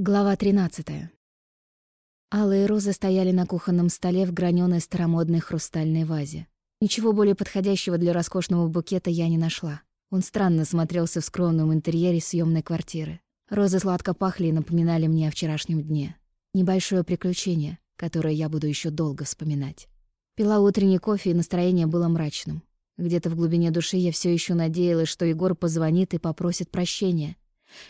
Глава 13. Алые розы стояли на кухонном столе в граненой старомодной хрустальной вазе. Ничего более подходящего для роскошного букета я не нашла. Он странно смотрелся в скромном интерьере съемной квартиры. Розы сладко пахли и напоминали мне о вчерашнем дне. Небольшое приключение, которое я буду еще долго вспоминать. Пила утренний кофе, и настроение было мрачным. Где-то в глубине души я все еще надеялась, что Егор позвонит и попросит прощения.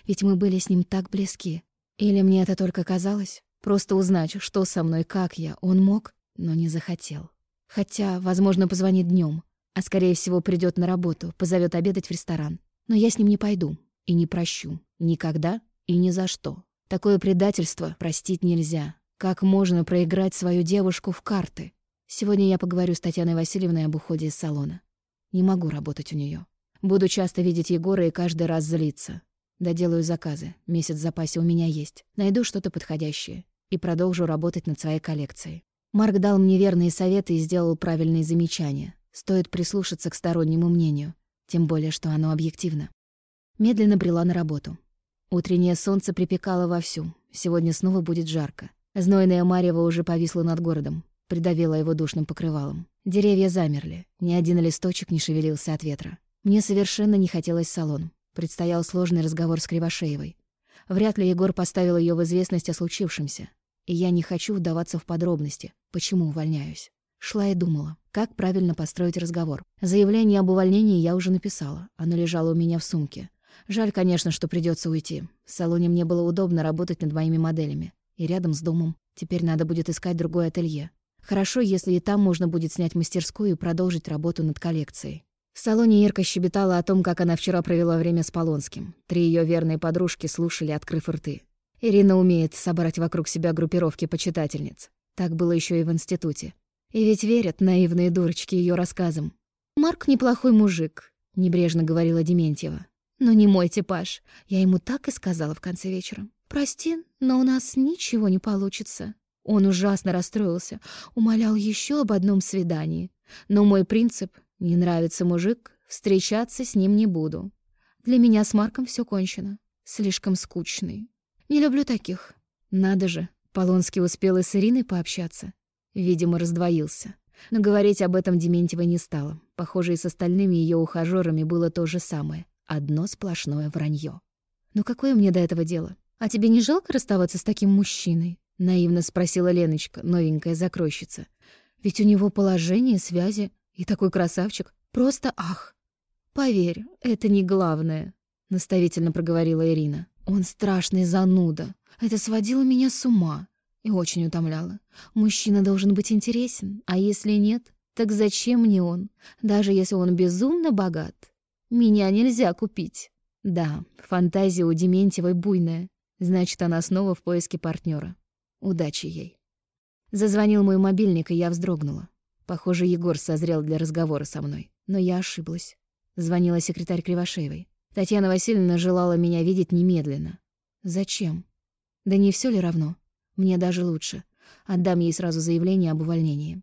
Ведь мы были с ним так близки. Или мне это только казалось? Просто узнать, что со мной, как я, он мог, но не захотел. Хотя, возможно, позвонит днем, а скорее всего придет на работу, позовет обедать в ресторан. Но я с ним не пойду и не прощу. Никогда и ни за что. Такое предательство простить нельзя. Как можно проиграть свою девушку в карты? Сегодня я поговорю с Татьяной Васильевной об уходе из салона. Не могу работать у нее. Буду часто видеть Егора и каждый раз злиться. Доделаю заказы. Месяц в запасе у меня есть. Найду что-то подходящее. И продолжу работать над своей коллекцией. Марк дал мне верные советы и сделал правильные замечания. Стоит прислушаться к стороннему мнению. Тем более, что оно объективно. Медленно брела на работу. Утреннее солнце припекало вовсю. Сегодня снова будет жарко. Знойная марево уже повисла над городом. Придавила его душным покрывалом. Деревья замерли. Ни один листочек не шевелился от ветра. Мне совершенно не хотелось салон. Предстоял сложный разговор с Кривошеевой. Вряд ли Егор поставил ее в известность о случившемся. И я не хочу вдаваться в подробности, почему увольняюсь. Шла и думала, как правильно построить разговор. Заявление об увольнении я уже написала. Оно лежало у меня в сумке. Жаль, конечно, что придется уйти. В салоне мне было удобно работать над моими моделями. И рядом с домом. Теперь надо будет искать другое ателье. Хорошо, если и там можно будет снять мастерскую и продолжить работу над коллекцией. В салоне Ирка щебетала о том, как она вчера провела время с Полонским. Три ее верные подружки слушали, открыв рты. Ирина умеет собрать вокруг себя группировки почитательниц. Так было еще и в институте. И ведь верят наивные дурочки ее рассказам. «Марк неплохой мужик», — небрежно говорила Дементьева. «Но не мой типаж. Я ему так и сказала в конце вечера. Прости, но у нас ничего не получится». Он ужасно расстроился, умолял еще об одном свидании. Но мой принцип не нравится мужик, встречаться с ним не буду. Для меня с Марком все кончено. Слишком скучный. Не люблю таких. Надо же, Полонский успел и с Ириной пообщаться. Видимо, раздвоился. Но говорить об этом Дементьева не стала. Похоже, и с остальными ее ухажерами было то же самое. Одно сплошное вранье. «Ну какое мне до этого дело? А тебе не жалко расставаться с таким мужчиной?» — наивно спросила Леночка, новенькая закройщица. «Ведь у него положение, связи, и такой красавчик. Просто ах. Поверь, это не главное, наставительно проговорила Ирина. Он страшный зануда. Это сводило меня с ума и очень утомляло. Мужчина должен быть интересен, а если нет, так зачем мне он, даже если он безумно богат? Меня нельзя купить. Да, фантазия у Дементьевой буйная. Значит, она снова в поиске партнера. Удачи ей. Зазвонил мой мобильник, и я вздрогнула. Похоже, Егор созрел для разговора со мной. Но я ошиблась. Звонила секретарь Кривошеевой. Татьяна Васильевна желала меня видеть немедленно. Зачем? Да не все ли равно? Мне даже лучше. Отдам ей сразу заявление об увольнении.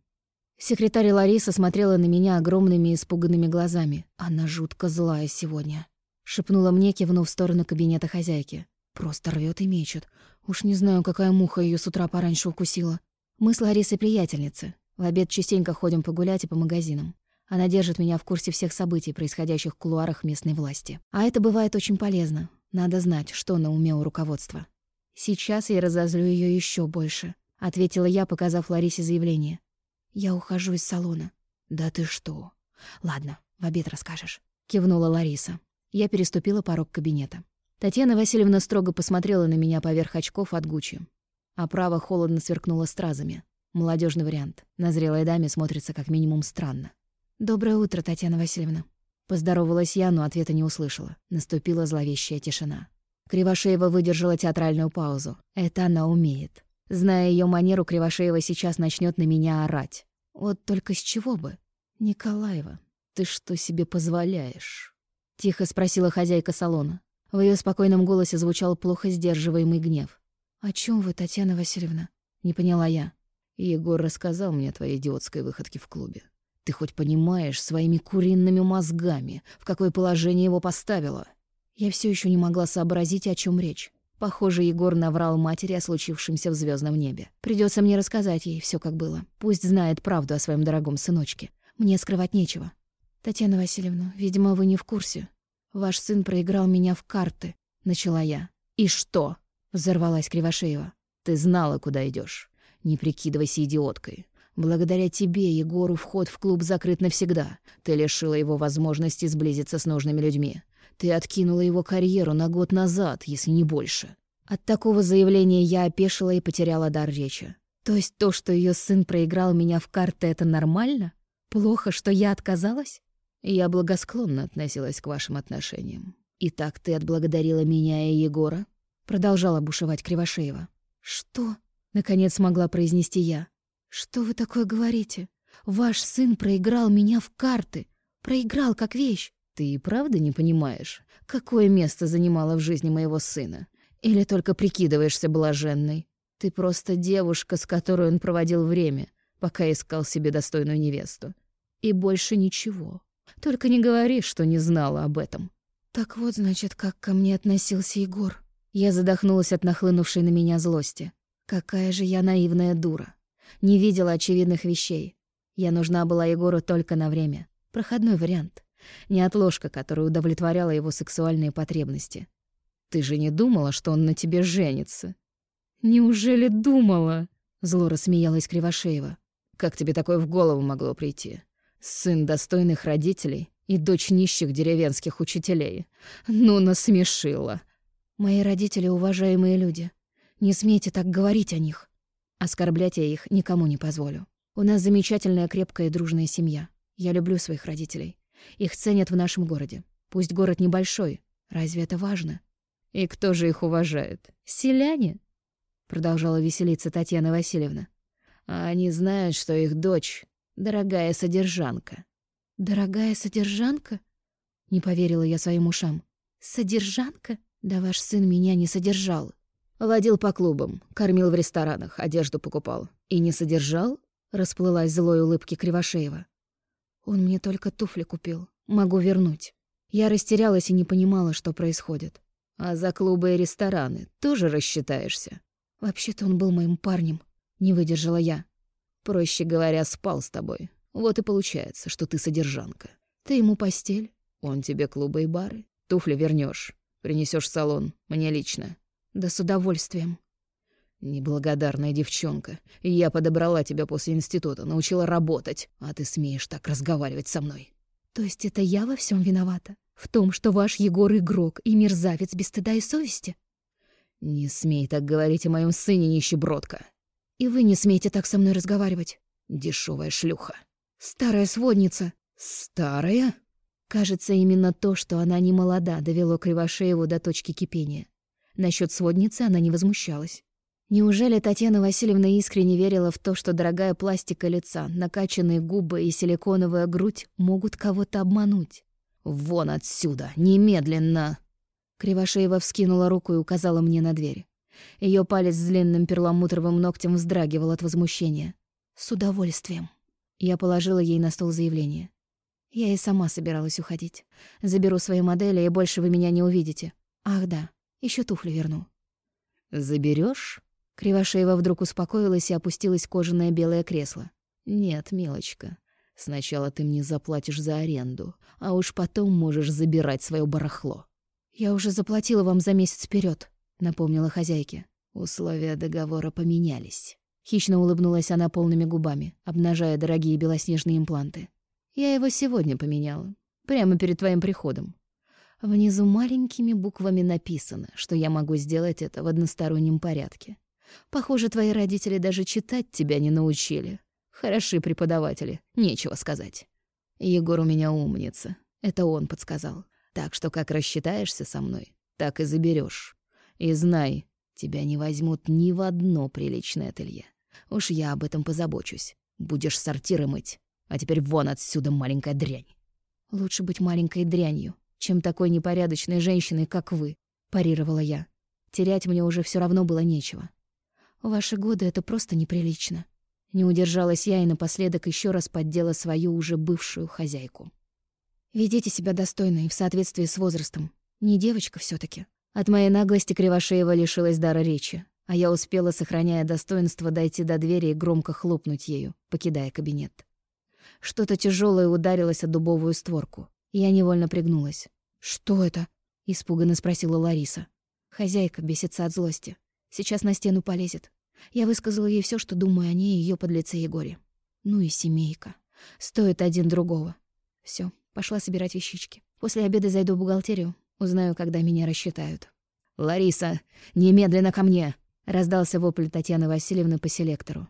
Секретарь Лариса смотрела на меня огромными испуганными глазами. Она жутко злая сегодня. Шепнула мне, кивнув в сторону кабинета хозяйки. Просто рвет и мечет. Уж не знаю, какая муха ее с утра пораньше укусила. Мы с Ларисой приятельницы. В обед частенько ходим погулять и по магазинам. Она держит меня в курсе всех событий, происходящих в кулуарах местной власти. А это бывает очень полезно. Надо знать, что на уме у руководства. Сейчас я разозлю ее еще больше, ответила я, показав Ларисе заявление. Я ухожу из салона. Да ты что? Ладно, в обед расскажешь, кивнула Лариса. Я переступила порог кабинета. Татьяна Васильевна строго посмотрела на меня поверх очков от Гуччи. А право холодно сверкнуло стразами. Молодежный вариант. На зрелой даме смотрится как минимум странно. «Доброе утро, Татьяна Васильевна». Поздоровалась я, но ответа не услышала. Наступила зловещая тишина. Кривошеева выдержала театральную паузу. Это она умеет. Зная ее манеру, Кривошеева сейчас начнет на меня орать. Вот только с чего бы? «Николаева, ты что себе позволяешь?» Тихо спросила хозяйка салона. В ее спокойном голосе звучал плохо сдерживаемый гнев. «О чем вы, Татьяна Васильевна?» Не поняла я. Егор рассказал мне о твоей идиотской выходке в клубе. Ты хоть понимаешь своими куриными мозгами, в какое положение его поставила? Я все еще не могла сообразить, о чем речь. Похоже, Егор наврал матери о случившемся в звездном небе. Придется мне рассказать ей все, как было. Пусть знает правду о своем дорогом сыночке. Мне скрывать нечего. Татьяна Васильевна, видимо, вы не в курсе. Ваш сын проиграл меня в карты, начала я. И что? взорвалась Кривошеева. Ты знала, куда идешь. Не прикидывайся идиоткой. Благодаря тебе Егору вход в клуб закрыт навсегда. Ты лишила его возможности сблизиться с нужными людьми. Ты откинула его карьеру на год назад, если не больше. От такого заявления я опешила и потеряла дар речи. То есть то, что ее сын проиграл меня в карты, это нормально? Плохо, что я отказалась? Я благосклонно относилась к вашим отношениям. И так ты отблагодарила меня и Егора? Продолжала бушевать Кривошеева. Что? Наконец смогла произнести я. Что вы такое говорите? Ваш сын проиграл меня в карты. Проиграл как вещь. Ты и правда не понимаешь, какое место занимала в жизни моего сына? Или только прикидываешься блаженной? Ты просто девушка, с которой он проводил время, пока искал себе достойную невесту. И больше ничего. Только не говори, что не знала об этом. Так вот, значит, как ко мне относился Егор. Я задохнулась от нахлынувшей на меня злости. Какая же я наивная дура. Не видела очевидных вещей. Я нужна была Егору только на время. Проходной вариант не отложка, которая удовлетворяла его сексуальные потребности. «Ты же не думала, что он на тебе женится?» «Неужели думала?» — зло рассмеялась Кривошеева. «Как тебе такое в голову могло прийти? Сын достойных родителей и дочь нищих деревенских учителей. Ну, насмешила!» «Мои родители — уважаемые люди. Не смейте так говорить о них. Оскорблять я их никому не позволю. У нас замечательная, крепкая и дружная семья. Я люблю своих родителей. Их ценят в нашем городе. Пусть город небольшой. Разве это важно? И кто же их уважает? Селяне? Продолжала веселиться Татьяна Васильевна. А они знают, что их дочь — дорогая содержанка. Дорогая содержанка? Не поверила я своим ушам. Содержанка? Да ваш сын меня не содержал. Водил по клубам, кормил в ресторанах, одежду покупал. И не содержал? Расплылась злой улыбки Кривошеева. Он мне только туфли купил. Могу вернуть. Я растерялась и не понимала, что происходит. А за клубы и рестораны тоже рассчитаешься? Вообще-то он был моим парнем. Не выдержала я. Проще говоря, спал с тобой. Вот и получается, что ты содержанка. Ты ему постель, он тебе клубы и бары. Туфли вернешь, принесешь салон, мне лично. Да с удовольствием. «Неблагодарная девчонка. Я подобрала тебя после института, научила работать, а ты смеешь так разговаривать со мной». «То есть это я во всем виновата? В том, что ваш Егор игрок и мерзавец без стыда и совести?» «Не смей так говорить о моем сыне, нищебродка». «И вы не смеете так со мной разговаривать?» Дешевая шлюха». «Старая сводница». «Старая?» Кажется, именно то, что она не молода, довело Кривошееву до точки кипения. Насчет сводницы она не возмущалась. Неужели Татьяна Васильевна искренне верила в то, что дорогая пластика лица, накачанные губы и силиконовая грудь могут кого-то обмануть? «Вон отсюда! Немедленно!» Кривошеева вскинула руку и указала мне на дверь. Ее палец с длинным перламутровым ногтем вздрагивал от возмущения. «С удовольствием». Я положила ей на стол заявление. Я и сама собиралась уходить. Заберу свои модели, и больше вы меня не увидите. Ах да, еще туфли верну. Заберешь? Кривошеева вдруг успокоилась и опустилась в кожаное белое кресло. «Нет, милочка, сначала ты мне заплатишь за аренду, а уж потом можешь забирать свое барахло». «Я уже заплатила вам за месяц вперед, напомнила хозяйке. Условия договора поменялись. Хищно улыбнулась она полными губами, обнажая дорогие белоснежные импланты. «Я его сегодня поменяла, прямо перед твоим приходом. Внизу маленькими буквами написано, что я могу сделать это в одностороннем порядке. Похоже, твои родители даже читать тебя не научили. Хороши преподаватели, нечего сказать. Егор у меня умница. Это он подсказал. Так что как рассчитаешься со мной, так и заберешь. И знай, тебя не возьмут ни в одно приличное ателье. Уж я об этом позабочусь. Будешь сортиры мыть. А теперь вон отсюда, маленькая дрянь. Лучше быть маленькой дрянью, чем такой непорядочной женщиной, как вы, парировала я. Терять мне уже все равно было нечего. Ваши годы это просто неприлично. Не удержалась я и напоследок еще раз поддела свою уже бывшую хозяйку. Ведите себя достойно и в соответствии с возрастом. Не девочка все таки От моей наглости Кривошеева лишилась дара речи, а я успела, сохраняя достоинство, дойти до двери и громко хлопнуть ею, покидая кабинет. Что-то тяжелое ударилось о дубовую створку, я невольно пригнулась. «Что это?» — испуганно спросила Лариса. Хозяйка бесится от злости. Сейчас на стену полезет. Я высказала ей все, что думаю о ней и её подлеце Егоре. Ну и семейка. Стоит один другого. Все, пошла собирать вещички. После обеда зайду в бухгалтерию, узнаю, когда меня рассчитают. «Лариса, немедленно ко мне!» — раздался вопль Татьяны Васильевны по селектору.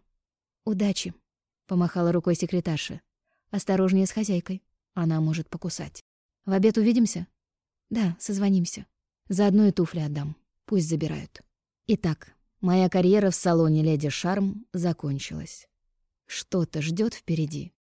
«Удачи!» — помахала рукой секретарша. «Осторожнее с хозяйкой. Она может покусать. В обед увидимся?» «Да, созвонимся. Заодно и туфли отдам. Пусть забирают». Итак, моя карьера в салоне «Леди Шарм» закончилась. Что-то ждет впереди.